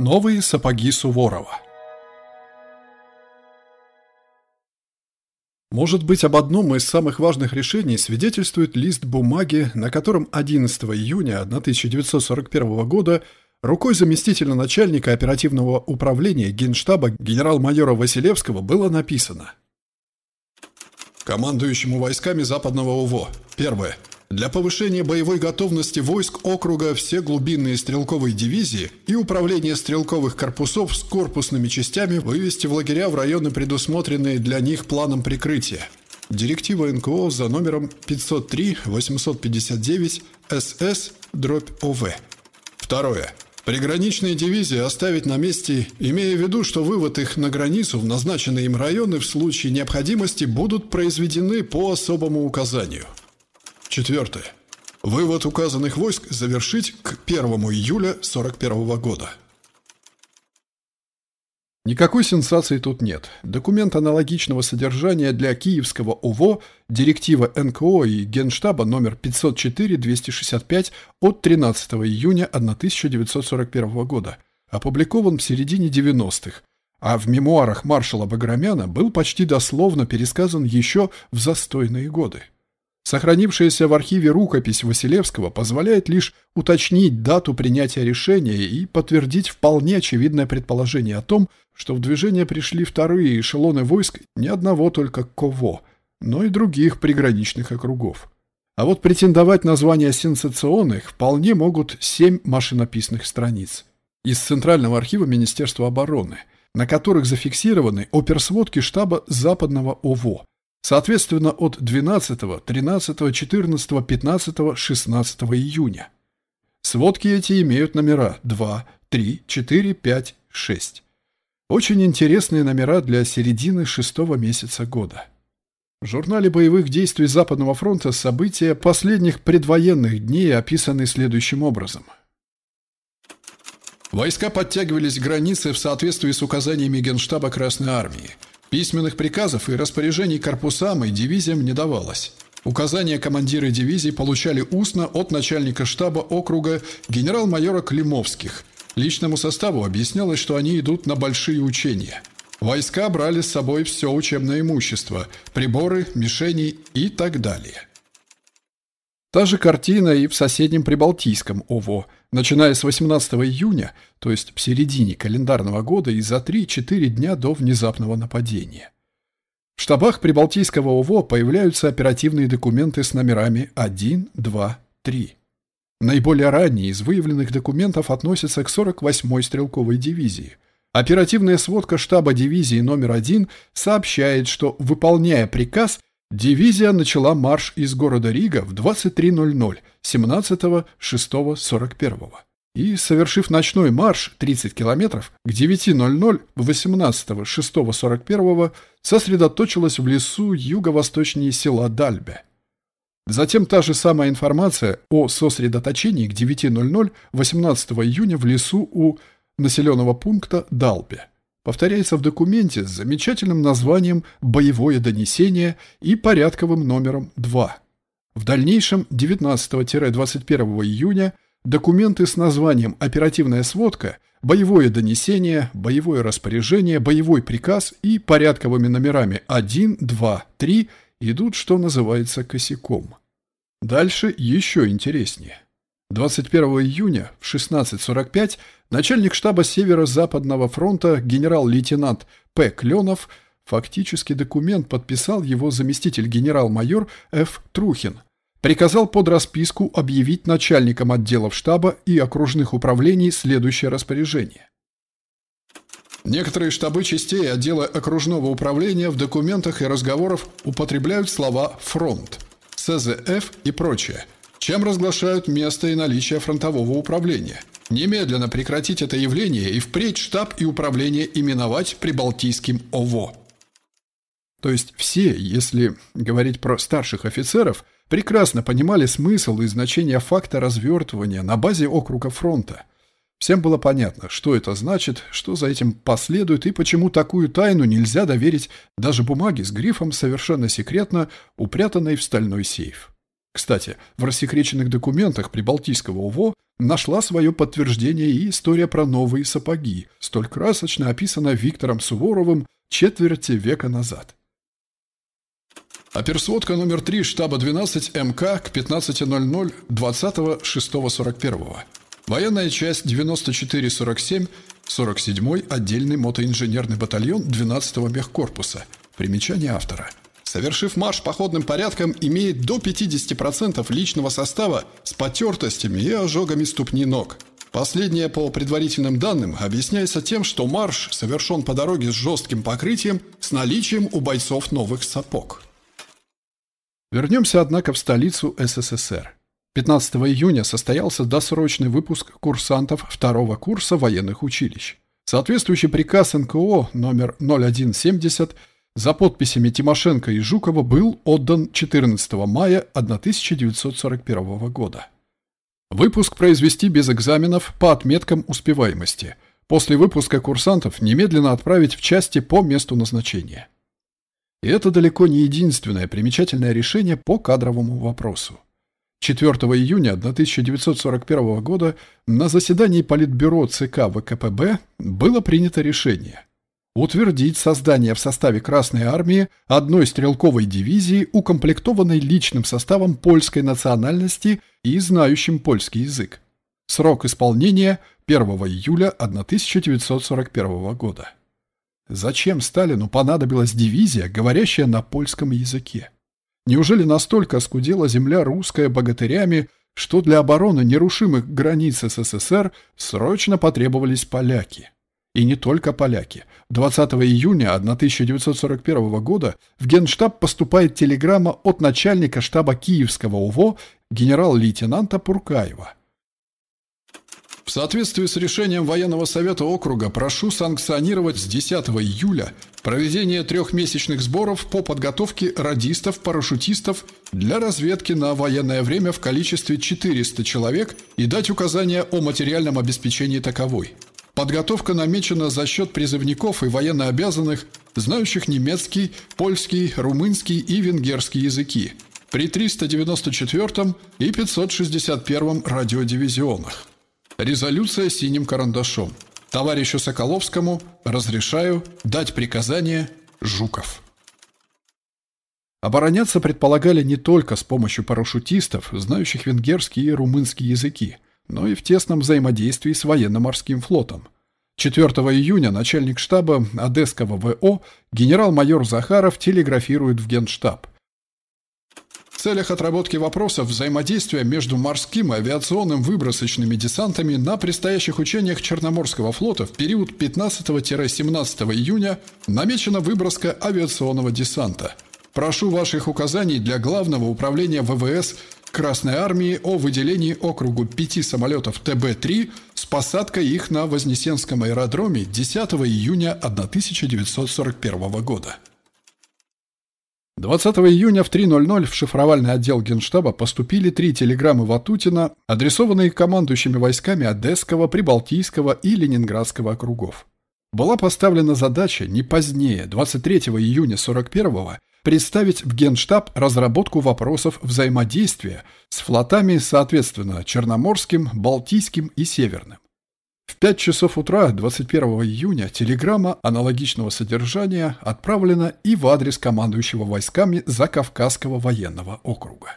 Новые сапоги Суворова Может быть, об одном из самых важных решений свидетельствует лист бумаги, на котором 11 июня 1941 года рукой заместителя начальника оперативного управления Генштаба генерал-майора Василевского было написано «Командующему войсками Западного УВО. Первое. Для повышения боевой готовности войск округа все глубинные стрелковые дивизии и управление стрелковых корпусов с корпусными частями вывести в лагеря в районы, предусмотренные для них планом прикрытия. Директива НКО за номером 503-859 СС дробь ОВ. Второе. Приграничные дивизии оставить на месте, имея в виду, что вывод их на границу в назначенные им районы в случае необходимости будут произведены по особому указанию. Четвертое. Вывод указанных войск завершить к 1 июля 1941 года. Никакой сенсации тут нет. Документ аналогичного содержания для Киевского УВО, директива НКО и Генштаба номер 504-265 от 13 июня 1941 года, опубликован в середине 90-х, а в мемуарах маршала Баграмяна был почти дословно пересказан еще в застойные годы. Сохранившаяся в архиве рукопись Василевского позволяет лишь уточнить дату принятия решения и подтвердить вполне очевидное предположение о том, что в движение пришли вторые эшелоны войск не одного только КОВО, но и других приграничных округов. А вот претендовать на звание сенсационных вполне могут семь машинописных страниц из Центрального архива Министерства обороны, на которых зафиксированы оперсводки штаба Западного ОВО, Соответственно, от 12, 13, 14, 15, 16 июня. Сводки эти имеют номера 2, 3, 4, 5, 6. Очень интересные номера для середины шестого месяца года. В журнале боевых действий Западного фронта события последних предвоенных дней описаны следующим образом. Войска подтягивались к границе в соответствии с указаниями Генштаба Красной Армии – Письменных приказов и распоряжений корпусам и дивизиям не давалось. Указания командиры дивизий получали устно от начальника штаба округа генерал-майора Климовских. Личному составу объяснялось, что они идут на большие учения. Войска брали с собой все учебное имущество, приборы, мишени и так далее. Та же картина и в соседнем Прибалтийском ОВО – начиная с 18 июня, то есть в середине календарного года и за 3-4 дня до внезапного нападения. В штабах Прибалтийского ОВО появляются оперативные документы с номерами 1, 2, 3. Наиболее ранние из выявленных документов относятся к 48-й стрелковой дивизии. Оперативная сводка штаба дивизии номер 1 сообщает, что, выполняя приказ, Дивизия начала марш из города Рига в 23.00 17.06.41 и, совершив ночной марш 30 километров, к 9.00 18.06.41 сосредоточилась в лесу юго-восточнее села Дальбе. Затем та же самая информация о сосредоточении к 9.00 18 июня в лесу у населенного пункта Далбе повторяется в документе с замечательным названием «Боевое донесение» и порядковым номером 2. В дальнейшем 19-21 июня документы с названием «Оперативная сводка», «Боевое донесение», «Боевое распоряжение», «Боевой приказ» и порядковыми номерами 1, 2, 3 идут, что называется, косяком. Дальше еще интереснее. 21 июня в 16.45 начальник штаба Северо-Западного фронта генерал-лейтенант П. Кленов фактически документ подписал его заместитель генерал-майор Ф. Трухин. Приказал под расписку объявить начальникам отделов штаба и окружных управлений следующее распоряжение. Некоторые штабы частей отдела окружного управления в документах и разговорах употребляют слова «фронт», «СЗФ» и прочее – чем разглашают место и наличие фронтового управления. Немедленно прекратить это явление и впредь штаб и управление именовать Прибалтийским ОВО. То есть все, если говорить про старших офицеров, прекрасно понимали смысл и значение факта развертывания на базе округа фронта. Всем было понятно, что это значит, что за этим последует и почему такую тайну нельзя доверить даже бумаге с грифом «совершенно секретно», упрятанной в стальной сейф. Кстати, в рассекреченных документах Прибалтийского УВО нашла свое подтверждение и история про новые сапоги, столь красочно описанная Виктором Суворовым четверти века назад. Оперсводка номер 3 штаба 12 МК к 15.00 20.06.41. Военная часть 9447, 47-й отдельный мотоинженерный батальон 12-го мехкорпуса. Примечание автора. Совершив марш походным порядком, имеет до 50% личного состава с потертостями и ожогами ступни ног. Последнее, по предварительным данным, объясняется тем, что марш совершен по дороге с жестким покрытием с наличием у бойцов новых сапог. Вернемся, однако, в столицу СССР. 15 июня состоялся досрочный выпуск курсантов второго курса военных училищ. Соответствующий приказ НКО номер 0170 за подписями Тимошенко и Жукова был отдан 14 мая 1941 года. Выпуск произвести без экзаменов по отметкам успеваемости. После выпуска курсантов немедленно отправить в части по месту назначения. И это далеко не единственное примечательное решение по кадровому вопросу. 4 июня 1941 года на заседании Политбюро ЦК ВКПБ было принято решение утвердить создание в составе Красной Армии одной стрелковой дивизии, укомплектованной личным составом польской национальности и знающим польский язык. Срок исполнения 1 июля 1941 года. Зачем Сталину понадобилась дивизия, говорящая на польском языке? Неужели настолько оскудела земля русская богатырями, что для обороны нерушимых границ СССР срочно потребовались поляки? И не только поляки. 20 июня 1941 года в Генштаб поступает телеграмма от начальника штаба Киевского УВО генерал-лейтенанта Пуркаева – в соответствии с решением Военного совета округа прошу санкционировать с 10 июля проведение трехмесячных сборов по подготовке радистов-парашютистов для разведки на военное время в количестве 400 человек и дать указания о материальном обеспечении таковой. Подготовка намечена за счет призывников и военнообязанных, знающих немецкий, польский, румынский и венгерский языки при 394 и 561 радиодивизионах. Резолюция синим карандашом. Товарищу Соколовскому разрешаю дать приказание Жуков. Обороняться предполагали не только с помощью парашютистов, знающих венгерский и румынский языки, но и в тесном взаимодействии с военно-морским флотом. 4 июня начальник штаба Одесского ВО генерал-майор Захаров телеграфирует в Генштаб в целях отработки вопросов взаимодействия между морским и авиационным выбросочными десантами на предстоящих учениях Черноморского флота в период 15-17 июня намечена выброска авиационного десанта. Прошу ваших указаний для Главного управления ВВС Красной Армии о выделении округу пяти самолетов ТБ-3 с посадкой их на Вознесенском аэродроме 10 июня 1941 года. 20 июня в 3.00 в шифровальный отдел Генштаба поступили три телеграммы Ватутина, адресованные командующими войсками Одесского, Прибалтийского и Ленинградского округов. Была поставлена задача не позднее 23 июня 41 представить в Генштаб разработку вопросов взаимодействия с флотами, соответственно, Черноморским, Балтийским и Северным. В 5 часов утра 21 июня телеграмма аналогичного содержания отправлена и в адрес командующего войсками Закавказского военного округа.